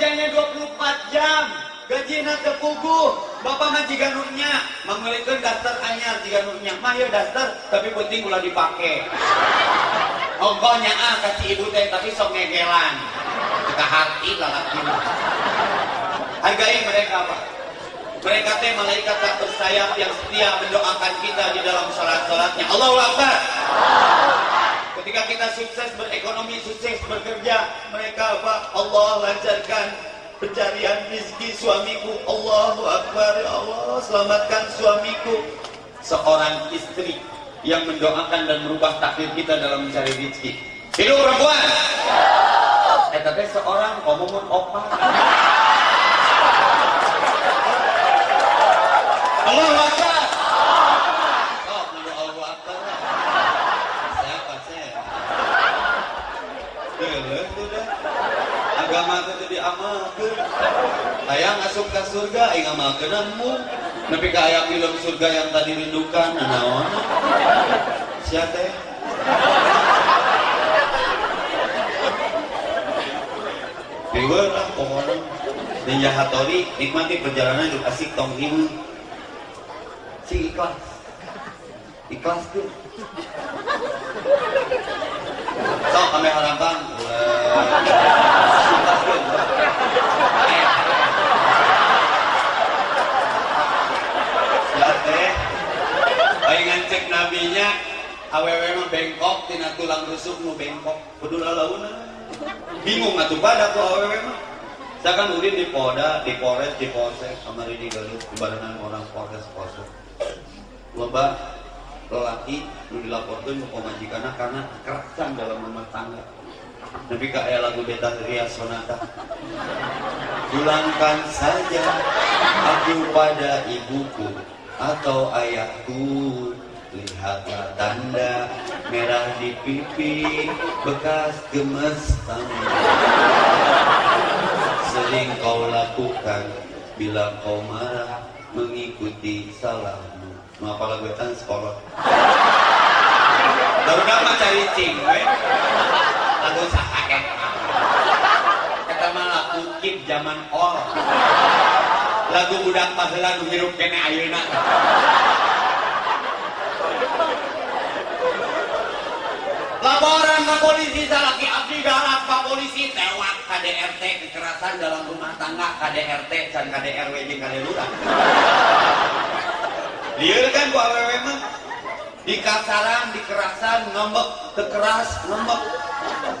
kerjanya 24 jam. Gajinya tepugu bapak mah jika nunya mengelitkan daster anyar jika nunya mah ya daster tapi penting ulah dipake ongkohnya ah kasih ibu teh tapi sok ngegelan. Kita hati lalaki hargai mereka pak. Mereka teh malaikat tak bersayap yang setia mendoakan kita di dalam salat-salatnya Allahu Akbar ketika kita sukses berekonomi sukses bekerja mereka apa Allah lancarkan pencarian rezeki suamiku. Allahu Akbar ya Allah selamatkan suamiku. Seorang istri yang mendoakan dan merubah takdir kita dalam mencari rezeki hidup perempuan. Eh tapi seorang ngomong opa. Allahu Akbar oh menurut Allahu Akbar siapa saya Geuleuh sudah agama itu diamalkan ayah masuk ke surga ayah ngamalkan amu tapi ke ayah film surga yang tadi rindukan naon? Siapa teh. Dewa lah pokoknya. Ninja Hattori nikmati perjalanan hidup asik tong ini si ikhlas. Ikhlas tuh. So kami harapkan ikhlas tuh ya teh aing nabinya awewe mah bengkok tina tulang rusuk nu bengkok kudu lalauna bingung atuh pada ku awewe mah kan urin di Polda, di Polres, di Polsek, kamari di Galuh, di orang Polres, Polsek. Loba lelaki nu dilaporkan ke pemajikanna karena kekerasan dalam rumah tangga. Nabi kaya lagu beta Ria Sonata. Pulangkan saja aku pada ibuku atau ayahku Lihatlah tanda merah di pipi bekas gemesan Sering kau lakukan bila kau marah mengikuti salahmu. Ngapa lagu itu sekolah? Baru nama cari cing we. Lagu sahake Kata malah kukip zaman ol Lagu budak paheula nu hirup kene ayeuna Laporan ke polisi salaki abdi dalam Pak polisi tewak KDRT kekerasan dalam rumah tangga KDRT dan KDRW jeung KDLURA. Lieur kan ku awewe mah di kasaran, di kerasan, ngambek, kekeras, ngambek.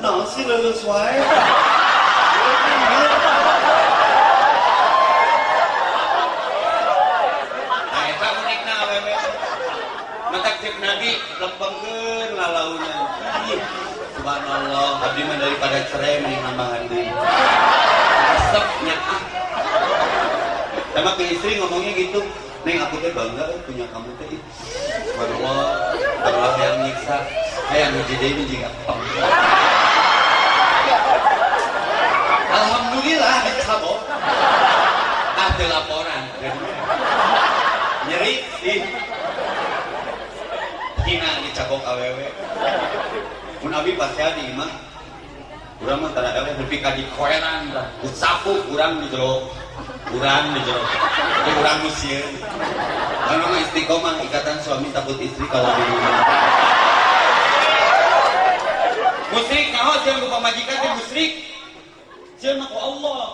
Nah, si lulus wae. Nah, eta unikna awewe. Matak cek Nabi lempengkeun lalaunya. Subhanallah, abdi mah daripada cerai mending nambahan deui. Resepnya ah. Sama ke istri ngomongnya gitu, Neng aku teh bangga eh, punya kamu teh. Subhanallah, Allah yang nyiksa. Hayang hiji deui nu jeung apa. Alhamdulillah dicabok. Ah laporan. Nyeri ih. Dicabok awewe. Mun abi pasti adi mah. Urang mah tara eleh nepi ka di koeran sapu urang di jero. Urang di jero. Tapi urang nu sieun. Karena mah istiqomah ikatan suami takut istri kalau di rumah. Musrik nyaho jeung ku pamajikan teh musrik. Mah ku Allah.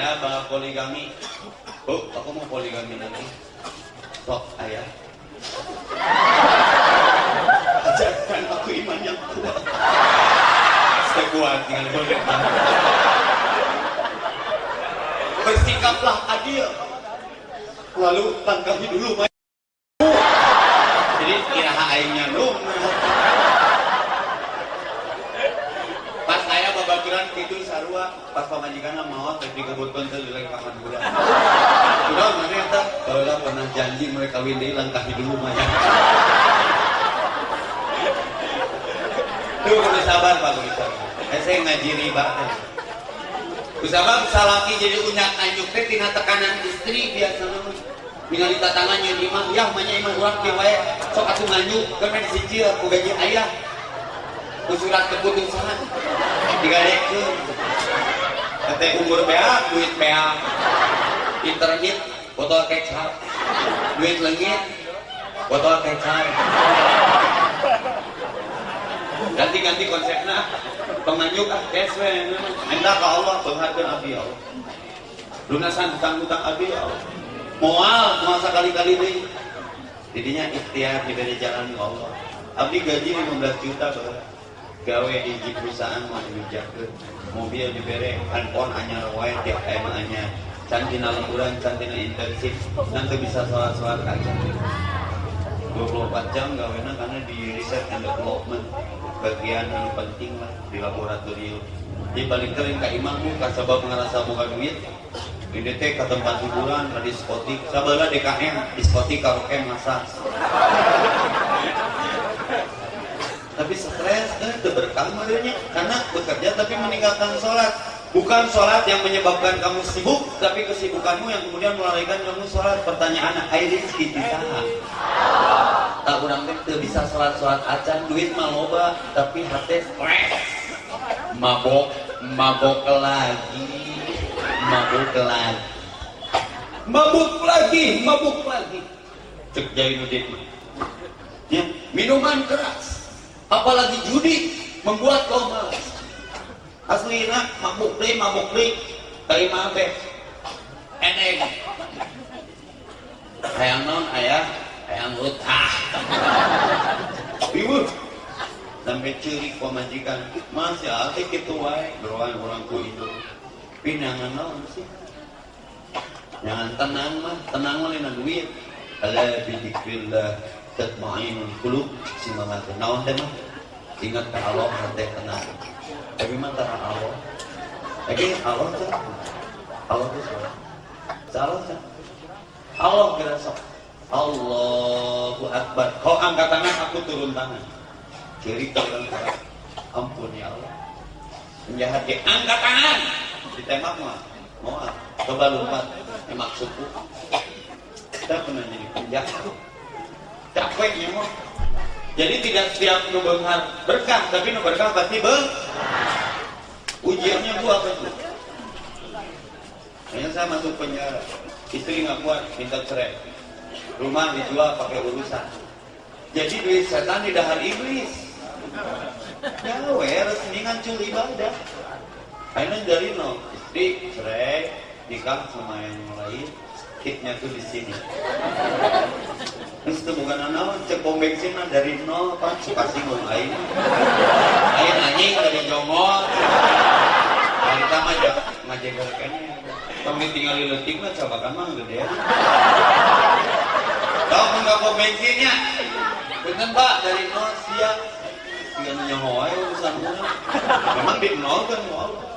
Ya, poligami. Bu, aku mau poligami nanti. Sok, ayah. Ajarkan aku iman yang kuat. Sekuat dengan boleh. Bersikaplah adil. Lalu langkahi dulu mayat. Jadi kira aingnya lu. Pas saya babaturan itu sarua, pas pamajikan mau tapi dikebutkan teh di kamar budak. Udah mana eta? Kalau pernah janji mereka kawin deui langkahi dulu mayat. Tuh kudu sabar Pak kudu sabar. Eh, saya ngaji riba teh. Kusabab salaki jadi unyak anjuk teh tina tekanan istri biasa nama. ningali tatangannya di imah ya mahnya imah urang kieu wae sok atuh ngaju keur main sicil ku gaji ayah. Ku surat keputusan digadekeun tete umur beak duit beak internet botol kecap. Duit lengit botol kecap. Ganti-ganti konsepnya penganjuk ah cash minta ke Allah penghargaan abdi Allah. Lunasan hutang-hutang abdi Allah. Mual masa kali-kali deh jadinya ikhtiar diberi jalan ke Allah. Abdi gaji 15 juta bro. gawe di perusahaan mau dijaga mobil diberi handphone anyar wae tiap time anyar cantina lemburan cantina intensif. Nanti bisa sholat-sholat aja. 24 jam gawena karena di research and development bagian yang penting lah di laboratorium. Jadi balik kering ke imammu kasabab ngerasa buka duit. Ini teh ke tempat hiburan ke diskotik. Sabala DKM diskotik karaoke masa. Tapi stres eh, itu berkah karena bekerja tapi meninggalkan sholat bukan sholat yang menyebabkan kamu sibuk tapi kesibukanmu yang kemudian melarikan kamu sholat. Pertanyaan air rezeki tak kurang teh bisa sholat sholat acan duit mah loba tapi hati stres mabok mabok lagi mabuk lagi. Mabuk lagi mabuk lagi. Cek Jainuddin ya minuman keras. Apalagi judi membuat kau malas nak mabuk deh mabuk deh kayak mabe eneng hayang non ayah hayang utah. Ibu. Sampai ciri pemajikan masih ada gitu wae beruang orang ku itu. Pinangan naon sih jangan tenang mah. Tenang mah lina duit. Ala bidzikrillah tatma'innul qulub si mama teh naon teh mah? Ingat ke Allah hati tenang mah tara Allah. Lagi Allah tuh Allah tuh tuh Allah kira sok Allahu Akbar. Kau angkat tangan aku turun tangan. Kiri turun tangan ampun ya Allah. Penjahat dia angkat tangan. Ditembak mah mau coba lupa. Emak suku kita pernah jadi penjahat. Capeknya mah jadi tidak setiap nu berkah tapi nu berkah pasti beng ujiannya gua apa itu. Hanya saya masuk penjara. Istri nggak kuat minta cerai. Rumah dijual pakai urusan. Jadi duit setan di dahar iblis. Gawe resmi ngancur ibadah. Akhirnya dari nol, istri cerai, nikah sama yang lain, hitnya tuh di sini. Itu bukan anak, cek pom bensin dari nol, suka singgung lain. Lain anjing dari jongol. Kita ngajak ngajak kayaknya. Kami tinggal di letik mah coba kan mah gede ya. Tahu enggak pom bensinnya? Bener pak dari nol siap. Tinggal nyawa ya urusan Memang di nol kan nol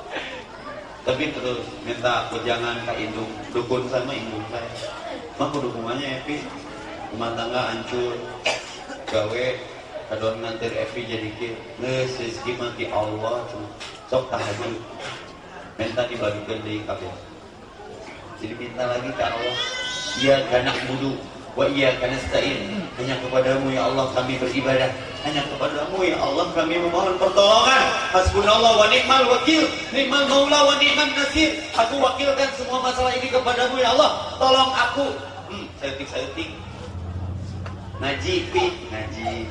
tapi terus minta aku jangan ke indung dukun sama indung saya. Mah dukungannya Epi? Rumah tangga hancur. Gawe kadon ngantir Epi jadi kir nges mati Allah sok tahajud. Minta dibagikan di kabel jadi minta lagi ke Allah. Iya kanak budu Wa iya nasta'in. Hanya kepadamu ya Allah kami beribadah. Hanya kepadamu ya Allah kami memohon pertolongan. Hasbunallah wa ni'mal wakil. Ni'mal maula wa ni'mal nasir. Aku wakilkan semua masalah ini kepadamu ya Allah. Tolong aku. Hmm, sayutik-sayutik. Ngaji, pi, ngaji.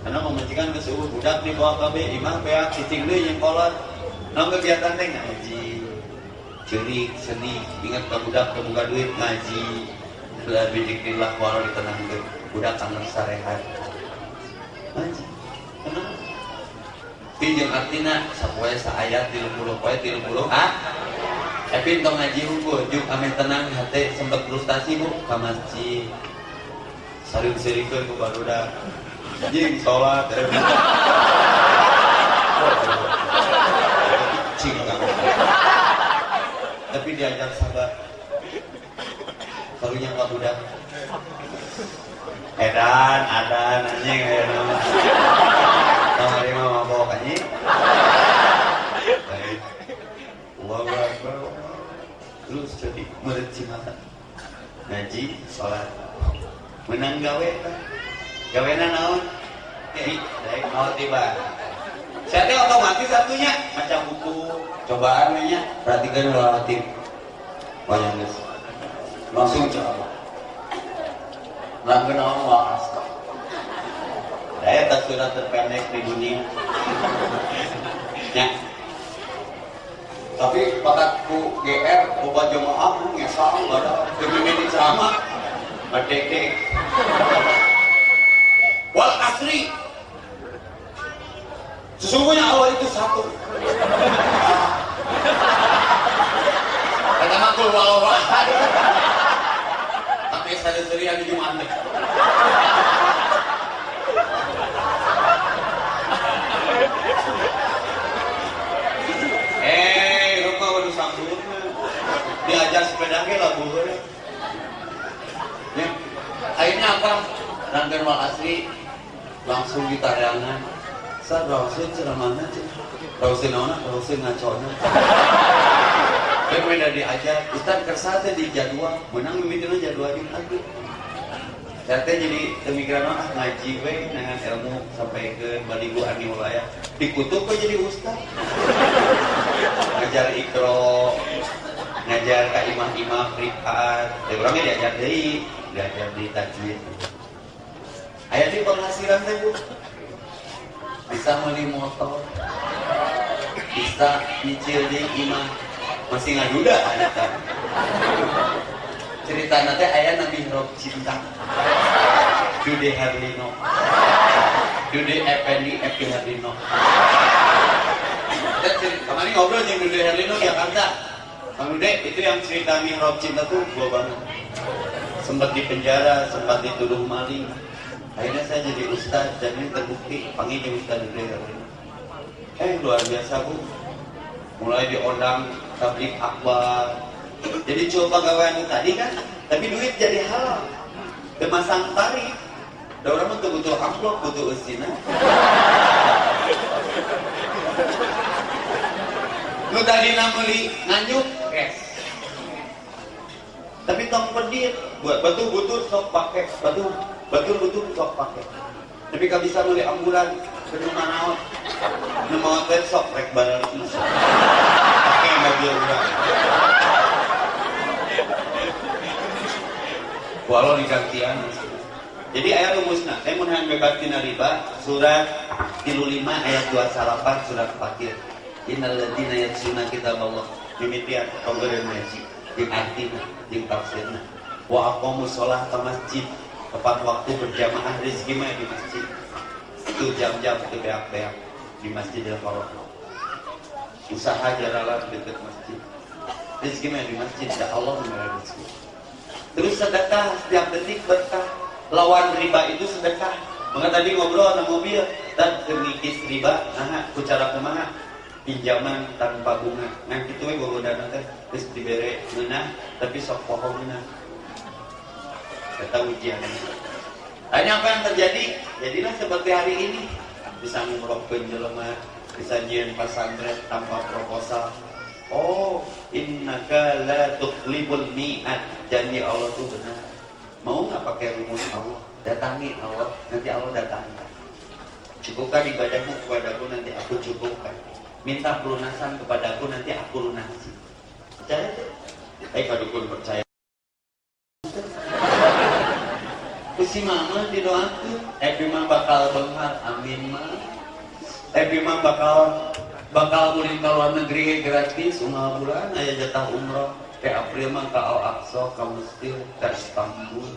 Karena memajikan ke seluruh budak di bawah KB, imam peak, cicing deh yang kolot. Nong kegiatan teh ngaji. Cerik, sedih, ingat ke budak ke duit, ngaji Bila bidikillah walau tenang ke budak kangen sarehat. Pinjam artinya sapoe saayat di puluh poe di puluh ah. Tapi tong ngaji hukum juk amin tenang hati sempat frustasi bu ke masjid. Saling serikeun ku barudak. Jing sholat. Cing Tapi diajar sabar karunya nggak budak edan ada anjing ya nama. Nama dia mau bawa kanyi baik. Allah Akbar terus jadi mereci mata ngaji sholat. Menang gawe gawe naon? Ya mau tiba. Saya otomatis satunya. Macam buku cobaan nya perhatikan relatif banyak langsung coba langsung naon wakas saya tak sudah terpendek di dunia. Ya. Tapi pada ku GR boba jemaah ku ngesang ada demi menit ceramah berdek wal asri. Sesungguhnya Allah itu satu. Kata makul walau tapi saya sendiri di Jumat diajar sepeda ke ya. akhirnya apa? Rangkaian wal asli langsung di tayangan saat rasul ceramahnya rasul nona rasul ngacona Dia beda diajar, Ustaz kersate di jadwal, menang mimitin jadwal ini lagi. Saya jadi pemikiran ah ngaji we dengan ilmu sampai ke baligu ani ya. Dikutuk kok jadi ustaz. Ngajar ikro, ngajar ke imam-imam privat ya orangnya diajar dari diajar di tajwid ayat di penghasilan teh bu bisa beli motor bisa nyicil di imam masih ngaduda ada kan cerita nanti ayah nabi rob cinta Dude Herlino Dude Effendi Epi Herlino kemarin ngobrol dengan Dude Herlino Jakarta Kang Ude, itu yang cerita mihrab cinta tuh gua banget. Sempat di penjara, sempat dituduh maling. Akhirnya saya jadi ustaz dan ini terbukti panggil di ustaz Ude Eh luar biasa bu. Mulai diondang tablik akbar. Jadi coba gawean tadi kan, tapi duit jadi halal. Kemasang tari. Da orang mah butuh amplop, butuh usina. Lu tadi nameli nganyuk, cash tapi tong pedir buat batu butuh sok pakai batu batu butuh sok pakai tapi kalau bisa beli ambulan ke rumah naon nu mau sok rek balik mobil udah walau digantian. Jadi ayat rumusna saya mau bebas tina riba surat 35 ayat 28 surat fakir. Innal ladzina yatsuna kitab Allah demikian pemberian ngaji di artinya di tafsirnya wa aqamu sholat ke masjid. Tepat waktu berjamaah rezeki mah di masjid. Itu jam-jam itu beak-beak di masjidil haram usaha jaralah dekat masjid. Rezeki mah di masjid ya Allah memberi rezeki. Terus sedekah setiap detik berkah. Lawan riba itu sedekah. Maka tadi ngobrol sama mobil dan kemikis riba nah cara ke mana? Pinjaman tanpa bunga. Nah itu yang gue dana teh terus diberi menang tapi sok pohon menang. Kata ujian. Hanya apa yang terjadi? Jadilah seperti hari ini. Bisa ngumrohkan jelema bisa jian pasantren tanpa proposal. Oh innaka la tukhlibul mi'at janji Allah itu benar. Mau nggak pakai rumus Allah? Datangi Allah nanti Allah datangi. Cukupkan ibadahmu kepadaku nanti aku cukupkan. Minta pelunasan kepadaku nanti aku lunasi. Percaya eh kadukun percaya. Si mama didoakan eh mah bakal benghar amin mah eh mah bakal bakal mulim ke luar negeri gratis umah bulan ayah jatah umroh. Ke April mah ke Al Aqsa ke Mesir ke Istanbul.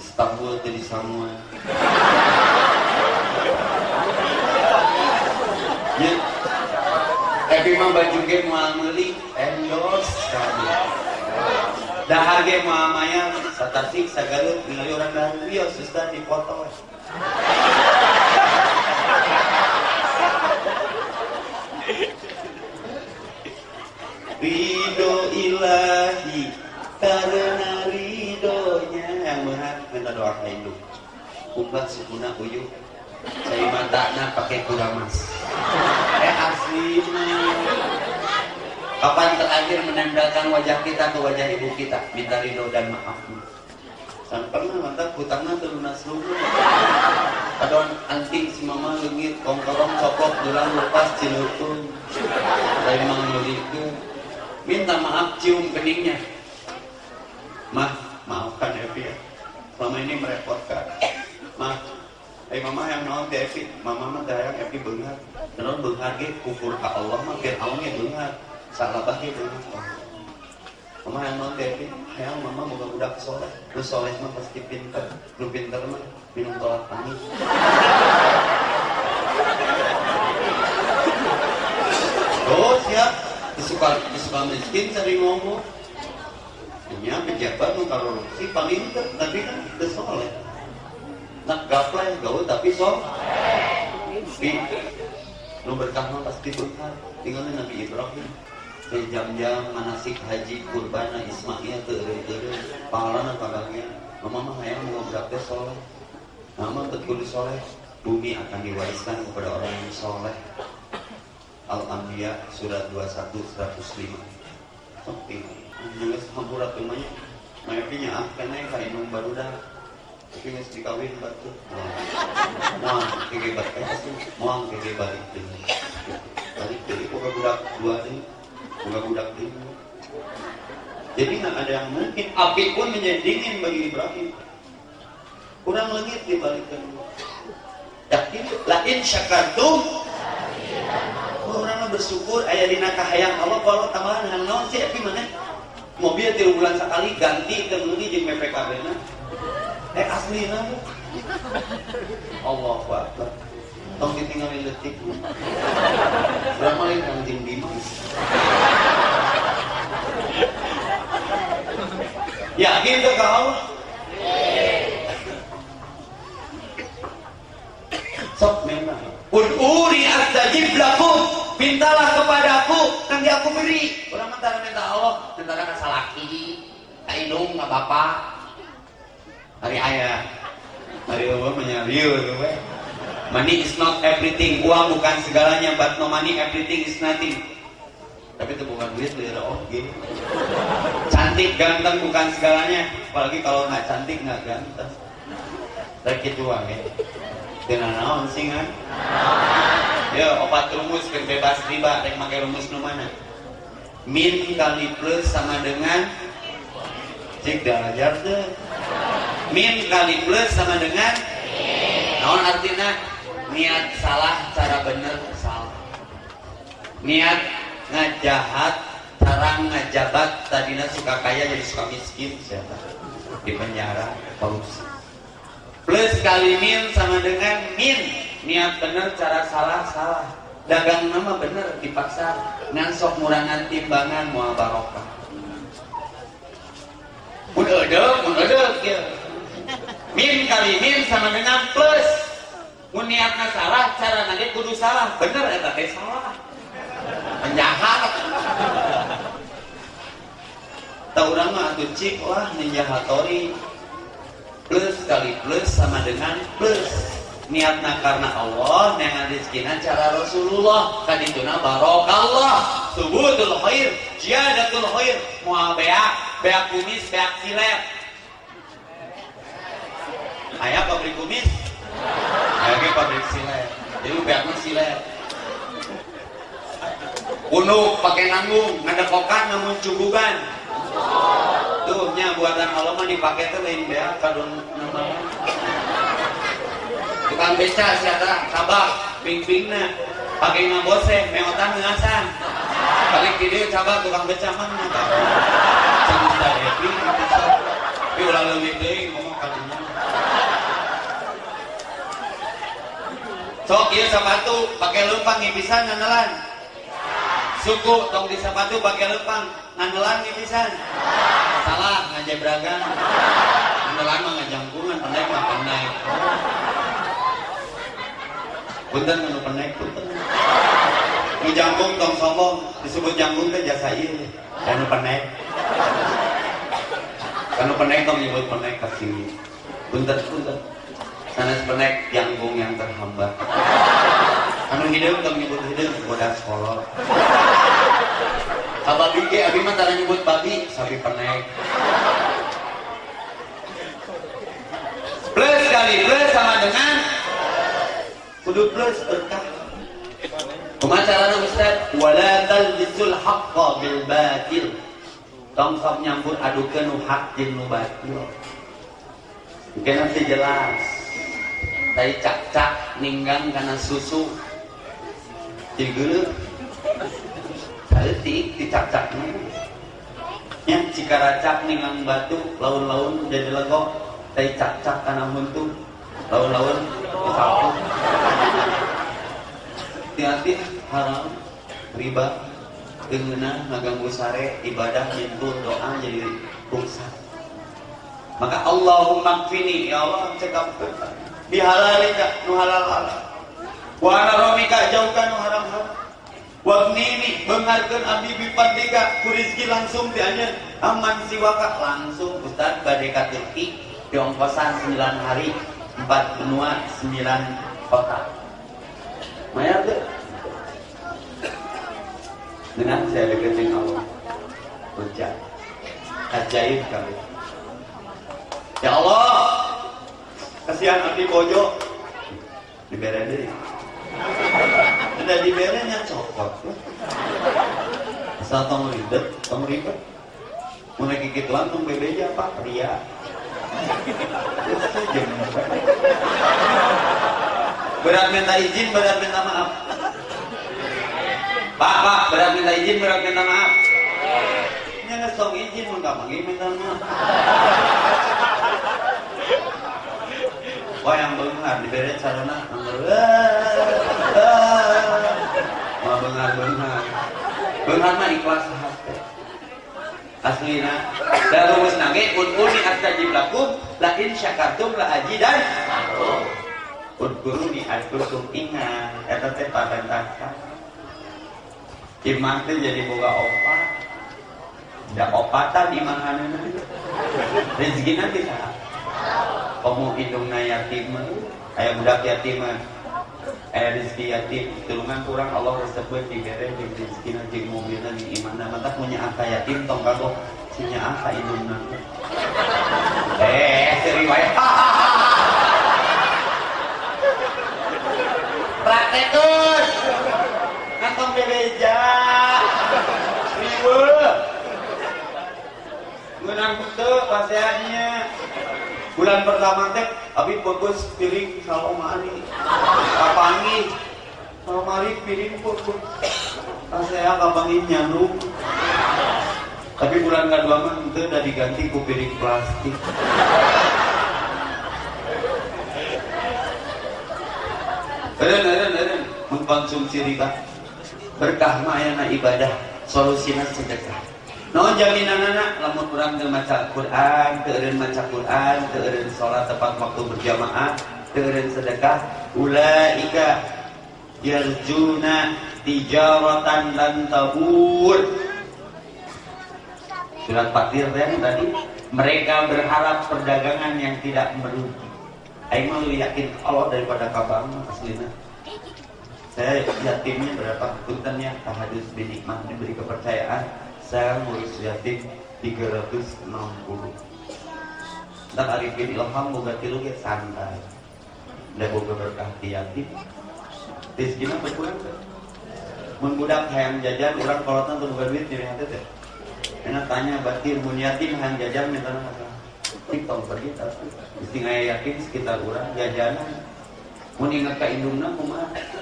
Istanbul jadi semua ya. Tapi mah baju ge moal meuli endorse kami. Dahar ge moal maya satasik sagalut ningali orang dahar bios Ustaz dipoto. Ridho ilahi karena ridhonya yang berat minta doa hidup. Ubat sukuna uyuh saya mata nak pakai kuramas eh asli Kapan terakhir menempelkan wajah kita ke wajah ibu kita? Minta ridho dan maaf. Kan pernah mantap hutangnya lunas lugu. Kadon anting si mama lengit, kongkorong copok, gelang lepas, cilukun. Dari mang ke. Minta maaf cium keningnya. Mah, maafkan Evi ya. Selama ini merepotkan. Mah, Eh mama yang naon Evi, mama mah dayang Evi beungar. Terus beungar ge kufur ka Allah mah biar Allah ge beungar. Salabah ge beungar. Mama yang naon Evi, hayang mama moga budak soleh. Lu soleh mah pasti pinter. Lu pinter mah minum tolak tangis. Terus ya, disuka disuka miskin sering ngomong. Ini pejabat nu korupsi paling tapi kan itu soleh. Nak gaplay gaul tapi so tapi lu berkah mah pasti berkah. Tinggalnya Nabi Ibrahim. Jam-jam manasik haji kurbana Ismail tere-tere pahalana pagangnya. Mama mah hayang mau berapa soleh. Nama betul soleh. Bumi akan diwariskan kepada orang yang soleh Al-Anbiya surat 21 105 Oke, jangan hampurat rumahnya Mayaknya ah, karena kain baru dah. Tapi nggak dikawin batu muang kege balik sih muang balik ini balik jadi kok budak dua ini bukan budak ini jadi nggak ada yang mungkin. Api pun menjadi dingin bagi Ibrahim. Kurang lengit dibalikkan yakin? Lain syakartum orang bersyukur ayah dina kahayang. Allah kalau tambahan dengan naon sih tapi mana? Mobil tiga bulan sekali ganti kemudian jadi PPKB nah eh asli nama Allah Akbar. Tong ditinggalin detik. Berapa lagi kang tim dimas yakin ke kau. Sok memang. Ud'uri astajib lakum Mintalah kepadaku Nanti aku beri. Orang mentara minta Allah Mentara kan salaki Kak Indung, kak bapak hari ayah hari Allah menyariu money is not everything. Uang bukan segalanya but no money everything is nothing. Tapi itu bukan duit beli oke okay. cantik ganteng bukan segalanya. Apalagi kalau nggak cantik nggak ganteng. Itu uang ya. Dengan naon sih kan ya obat rumus bebas riba yang pakai rumus nu mana? Min kali plus sama dengan cik dalajar tuh min kali plus sama dengan naon artinya? Niat salah cara bener salah. Niat ngajahat cara ngajabat tadinya suka kaya jadi suka miskin siapa? Di penjara korupsi. Plus kali min sama dengan min niat bener cara salah salah. Dagang nama bener dipaksa. Ngansok murangan timbangan mau barokah. Mun ada ya. Min kali min sama dengan plus. Mun niatna salah cara nanti kudu salah. Bener ya teh salah. Penjahat. Tahu orang mah cik lah ninjahatori plus kali plus sama dengan plus niatna karena Allah dengan rezekina cara Rasulullah. Kadituna barokallah. Subutul khair jiyadatul khair. Mual beak beak kumis beak silet. Ayah pabrik kumis. Ayah pabrik silet. Jadi biarnya silet. Unuk pakai nanggung, ngadekokan namun cubukan. Tuh nya buatan Allah mah dipakai tuh lain bea kadon nama. Tukang beca siapa? Sabak bing-bingna pakai ngabose meotan ngasan. Balik video coba tukang beca mana? Jangan happy, tapi ulah lebih deh ngomong kalinya. sok iya sepatu pakai lempang ngipisan nganelan suku tong di sepatu pakai lempang nganelan ngipisan. Salah ngajebragan nganelan mah ngajangkungan pendek mah pendek punten nu pendek punten nu jangkung tong sombong disebut jangkung teh jasa ieu. Dan nu pendek kan nu pendek tong nyebut pendek kasih punten punten sana sepenek janggung yang terhambat. Anu hidup tak nyebut hidup bodas kolot Kababi ge abi mah tara nyebut babi, sapi penek. Plus kali plus sama dengan kudu plus berkah. Kumaha carana Ustaz? Wala talbisul haqqa bil batil. Tong sok nyambut adukeun nu hak jeung nu batil. Mungkin nanti jelas. Tadi cak-cak ninggang karena susu. Jadi Saeutik dicak-cak Ya, jika racak ninggang batu, laun-laun jadi lego, tadi cak-cak karena buntu, laun-laun disapu. Hati-hati haram, riba, kengena, ngaganggu sare, ibadah, mintul, doa jadi rusak. Maka Allahumma kfini, ya Allah cekap bihalalika nu halal halal. Wa romika jauhkan nu haram haram. Wagnini bengarkeun abdi bipandika ku rezeki langsung anjeun aman siwaka langsung Ustaz bade ka Turki di ongkosan 9 hari 4 benua 9 kota. Maya tuh dengan saya deketin Allah Ucap Ajaib kali Ya Allah Kasihan abdi bojo Dibere deh ada di berenya copot. Asal tong ribet, tong ribet. Mulai gigit lantung bebeja pak pria. Berat minta izin, berat minta maaf. Pak, pak, berat minta izin, berat minta maaf. Ini ngesong izin, mau gampang minta maaf. Wah yang benghar diberi carana Wah benghar benghar Benghar mah ikhlas hati Aslina Dan rumus nage Ununi astajib lakum La in syakartum. La ajidan Unkuruni adkurtum ingat. Eta teh patentakan Imam teh jadi boga opat. Da opatan hanana Rezeki nanti salah kamu hidungna yatim ayah budak yatim ayah rezeki yatim tulungan kurang Allah sebut di bere di rezeki di mobilnya di iman. Maka punya angka yatim tong kago punya angka hidungna eh seriwayat praktekus! Kantong bebeja riwe ngenang betul paseannya bulan pertama teh abi bagus piring kalau mari kapangi kalau mari piring bagus saya kapangi nyandung tapi bulan kedua mah itu udah diganti ku piring plastik. Eren, eren, eren, mengkonsumsi riba. Berkah mah ibadah. Solusinya sedekah No jaminan anak lamun kurang teu maca Quran, teu eureun Quran, teu eureun salat tepat waktu berjamaah, teu eureun sedekah, ulaika yarjuna tijaratan lan tabur. Surat Fatir kan tadi mereka berharap perdagangan yang tidak merugi. Aing mah yakin Allah daripada kabang aslina. Saya yatimnya berapa puntennya tahadus binikmah diberi kepercayaan saya ngurus yatim 360 dan Arifin Ilham boga tilu ge santai. Da boga berkah di yatim. Rezekina berkurang teh mun budak hayang jajan urang kolotan tuh boga duit jadi hati teh enak tanya batir mun yatim hayang jajan minta apa tik tong pergi tapi istingaya yakin sekitar urang jajanan. Mun ingat ka indungna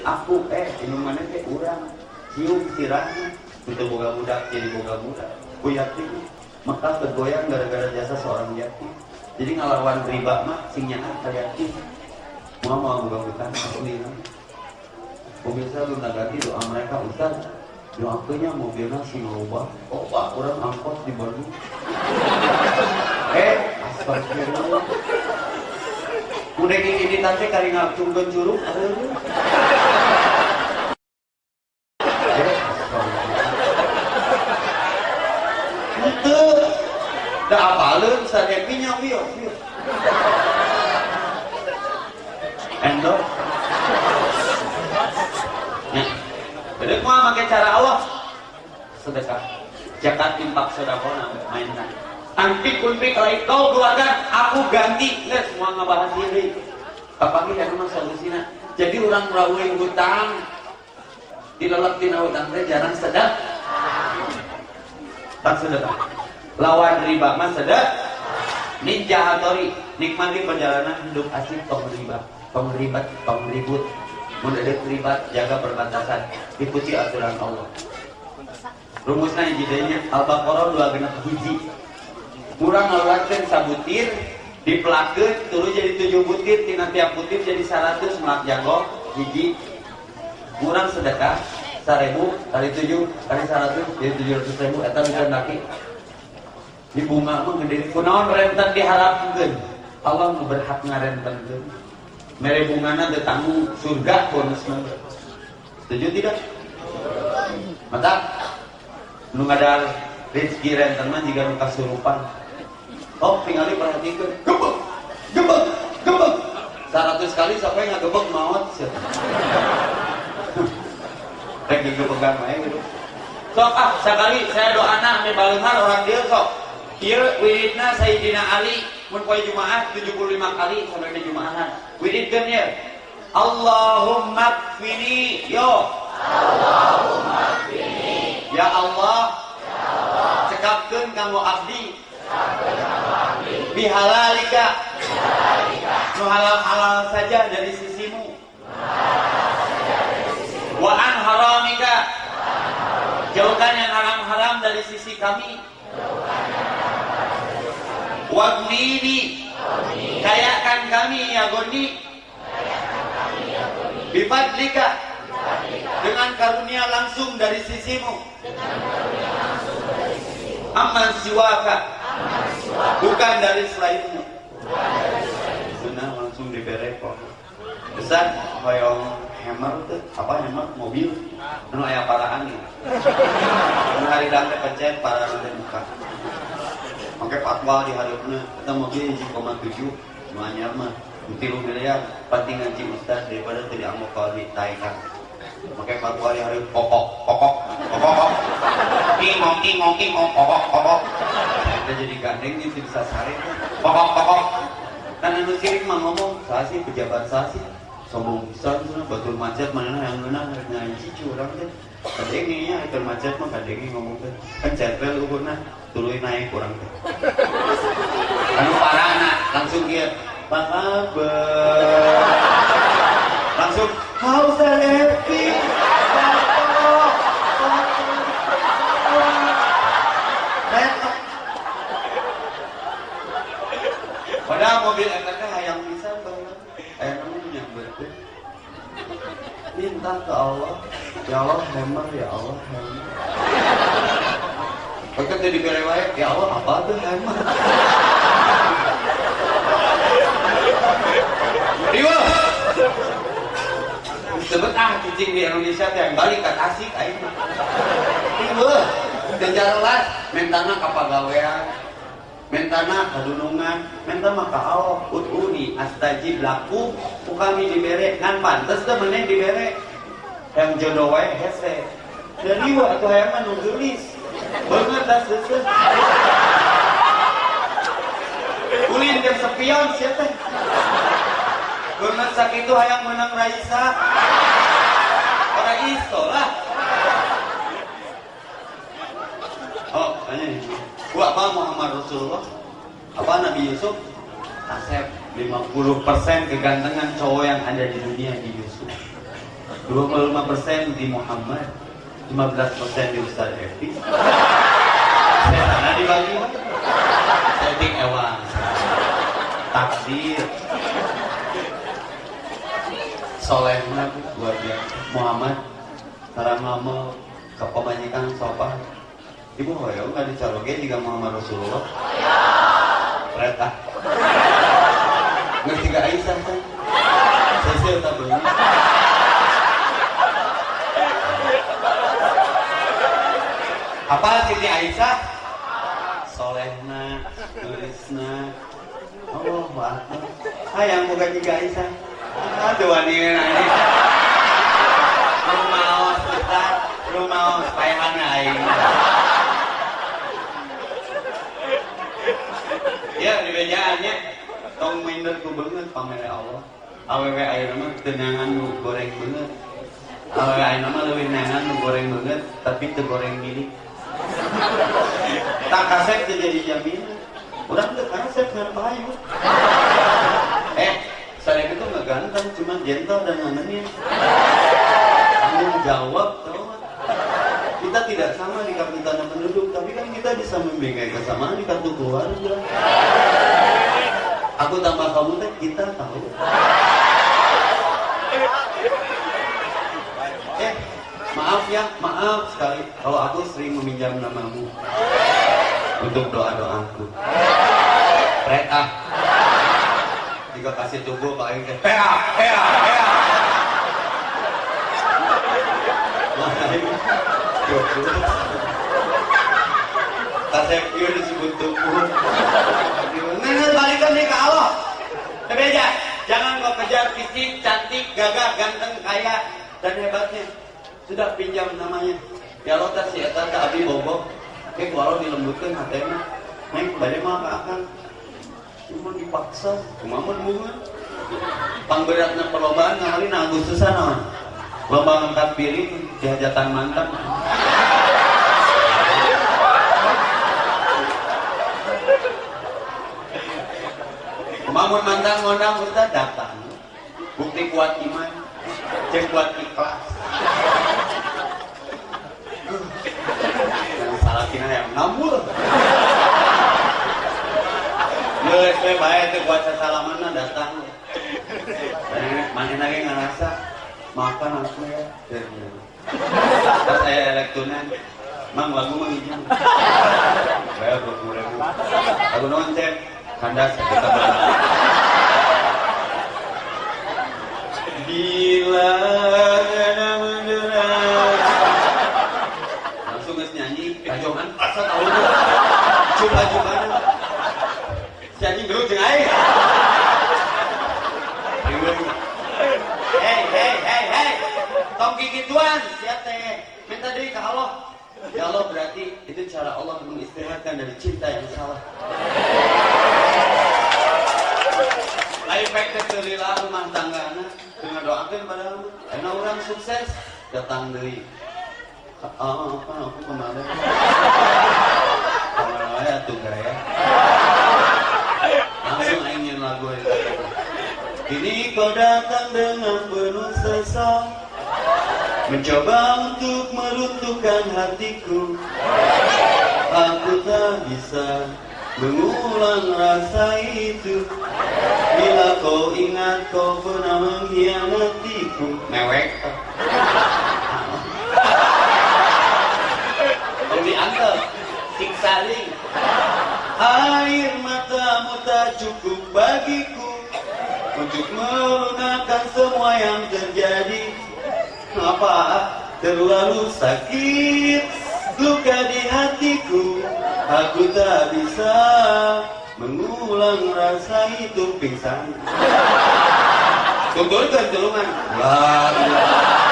aku eh indung mana teh urang cium sirahna itu boga budak jadi boga budak ku yatim maka kegoyang gara-gara jasa seorang yatim. Jadi ngelawan riba mah sing nyahat ka yatim mau mau boga bukan asli Pemirsa lu nagati doa mereka Ustaz. Doakannya mobilnya si loba oh pak orang angkot di Bandung. Eh astagfirullah. Udah ini tante kali ngacungkan curug ada Da apalun saya pinya wio wio. Endo. Ya. Jadi mau pakai cara Allah sedekah. Jakat impak sodakona mainkan. Antik kuntik lain kau keluarkan, aku ganti. Nggak semua ngebahas diri. Kapagi yang memang solusinya. Jadi orang merawai hutang, dilelak tina hutang teh jarang sedap. Tak sedap. Lawan riba mah sedap. Ninja hatori nikmati perjalanan hidup asik tong riba, tong ribut. Mendadak ribat, jaga perbatasan, ikuti aturan Allah. Rumusnya jadinya Al-Baqarah dua genap hiji. Kurang ngeluarkan sabutir, dipelakeun turun jadi tujuh butir tina tiap butir jadi 100 melak jago hiji. Kurang sedekah seribu kali tujuh kali seratus jadi tujuh ratus ribu eta bisa naki di bunga mah gede. Kunaon renten diharapkeun? Allah berhak ngarentenkeun mere bungana tanggung surga bonus setuju tidak mata nu ngadar rezeki renten mah jika nu kasurupan Oh, tinggali perhatikan. Gebek, gebek, gebek. Seratus kali sampai nggak gebek maut. Rek gegebegan main gitu. Sok ah, sekali saya doa anak nih dia sok. Kieu wiridna Sayyidina Ali mun poe Jumaat 75 kali sampai di Jumaahan. Wiridkeun ya. Allahumma kfini yo. Allahumma kfini. Ya Allah. Ya Allah. Cekapkeun kamu abdi. Bihalalika Nu halal-halal saja dari sisimu Wa an haramika Jauhkan yang haram-haram dari sisi kami Wagnini. Kayakan kami ya Goni. Bifadlika. Dengan karunia langsung dari sisimu. Aman siwaka. Bukan dari selainnya benar langsung diberi kok besar hoyong hammer tuh apa hammer? Mobil. Nu aya paraan. Nu hari dang pencet para nanti muka Oke fatwa di harapna kita mobil 1,7 nu anyar mah tilu miliar penting ngaji ustaz daripada tidak mau kalau ditaikan Pakai fatwa di hari pokok pokok pokok. Tingong tingong tingong. Pokok pokok. Kita jadi gandeng itu bisa sare pokok pokok. Kan anu sirik mah ngomong saya sih pejabat saya sih sombong bisa sana batul macet mana yang menang ngaji curang deh kadengnya itu macet mah kadengnya ngomong teh kan cetel ukurna tuluy naik kurang teh anu parana langsung dia kabar langsung haus happy Padahal mobil enaknya hayang bisa banget. Ayam punya betul. Minta ke Allah, ya Allah hammer, ya Allah hammer. Oke jadi berewaya, ya Allah apa tuh hammer? Riwa. Sebut ah cicing di Indonesia yang balik ke Tasik mah. Riwa. Dan jalan mentana kapagawean, mentana kadunungan, menta maka Allah uduni astajib laku kami dibere ngan pantes teh meneh dibere yang jodoh wae hese dari wa atuh hayang mah nu geulis beungeut da seuseut ulin jeung sepion sia teh beungeut sakitu hayang menang Raisa ora iso lah oh tanya Gua apa Muhammad Rasulullah? Apa Nabi Yusuf? Asep 50% kegantengan cowok yang ada di dunia di Yusuf 25% di Muhammad 15% di Ustaz Evi Saya sana dibagi Setting ewan Takdir Soleh buat dia Muhammad Sarang lama Kepemajikan sopan Ibu hoyong nggak dicalokin juga Muhammad Rasulullah? Kereta. Ngerti gak Aisyah kan? Saya sih belum. apa Siti Aisyah? Solehna tulisna Allah Akbar. Sayang bukan juga Aisyah. Aduh wani mau kita rumah payahana aing ya di bejaannya. Tong minder ku banget pamer Allah. Awewe air mah tenangan nu goreng banget. Awewe air mah lebih nangan nu goreng banget tapi teu goreng gini tak kasep jadi jaminan urang teu kasep ngan payu eh saya itu nggak ganteng cuma gentle dan ngangenin tanggung jawab tau. Kita tidak sama di kartu tanda penduduk tapi kan kita bisa membingkai kesamaan di kartu keluarga. Aku tambah kamu teh kita tahu eh ya maaf sekali. Kalau aku sering meminjam namamu. Untuk doa doaku. Red ah jika kasih tunggu pak PA PA PA Kasep ieu disebut tunggu. Nah, balikan nih ke Allah. Tapi aja, jangan kau kejar fisik, cantik, gagah, ganteng, kaya, dan hebatnya Sudah pinjam namanya. Ya lo tas si Eta tak abi bobo Kayak walau dilembutkan hatena Neng, balik mah akan? Cuma dipaksa kumamun bunga pangberatna perlombaan ngalin Agustusan naon lomba ngangkat piring di hajatan mantan kumamun mantan ngondang ustaz datang. Bukti kuat iman. Cek kuat ikhlas salah kina yang ngambul Geus we bae teu buat sasalaman datang. Mana lagi ngerasa makan aku ya. Pas saya elektunan, mang lagu mang izin. Saya dua puluh ribu. Lagu non cek, kandas kita berangkat. Bila ada mendengar Langsung nges nyanyi, asa tahu tuh Coba-coba Si anjing dulu jeung aing. Hei, hei, hei, hei. Tong gigituan, siap teh. Minta deui ka Allah. Ya Allah berarti itu cara Allah mengistirahatkan dari cinta yang salah. Ayo pek rumah tanggana dengan doakan pada Ayo orang sukses datang dari Apa aku ya langsung lagu Kini kau datang dengan penuh sesal Mencoba untuk meruntuhkan hatiku. Aku tak bisa mengulang rasa itu. Bila kau ingat kau pernah mengkhianatiku Mewek diantar Siksaling Air matamu tak cukup bagiku Untuk melunakkan semua yang terjadi. Apa terlalu sakit Luka di hatiku? Aku tak bisa mengulang rasa itu pingsan. Kumpulkan tulungan La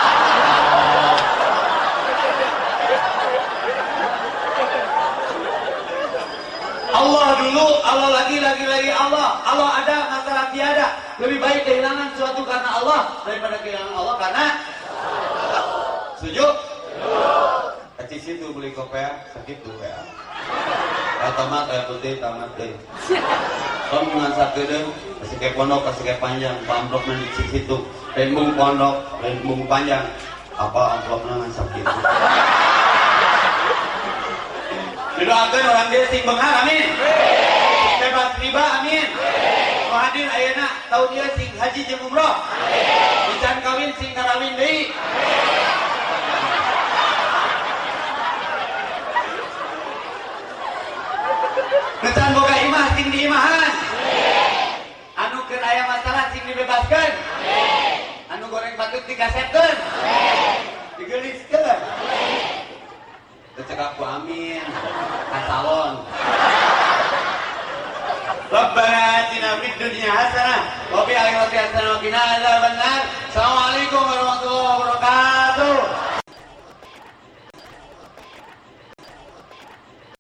Allah dulu, Allah lagi, lagi, lagi Allah. Allah ada, masalah tiada. Lebih baik kehilangan sesuatu karena Allah daripada kehilangan Allah karena Setuju? Kecil situ beli kopi sakit tuh ya. Tamat kayak putih, tamat deh. Kamu ngansak kedeng, kasih kayak pondok, kasih kayak panjang, amplop di situ. Rembung pondok, rembung panjang. Apa amplopnya ngansak gitu? Didoakan orang sing benghar, amin. Bebas riba, amin. Mau hadir ayana tahun dia sing haji jeung umroh. Bisa kawin sing karawin deui. Ngecan boga imah sing diimahan. Anu keur aya masalah sing dibebaskeun. Anu goreng patut dikasepkeun. Digeliskeun. Cek amin. Kasalon. Rabbana atina fid dunya hasanah wa fil akhirati hasanah wa qina adzabannar. Assalamualaikum warahmatullahi wabarakatuh.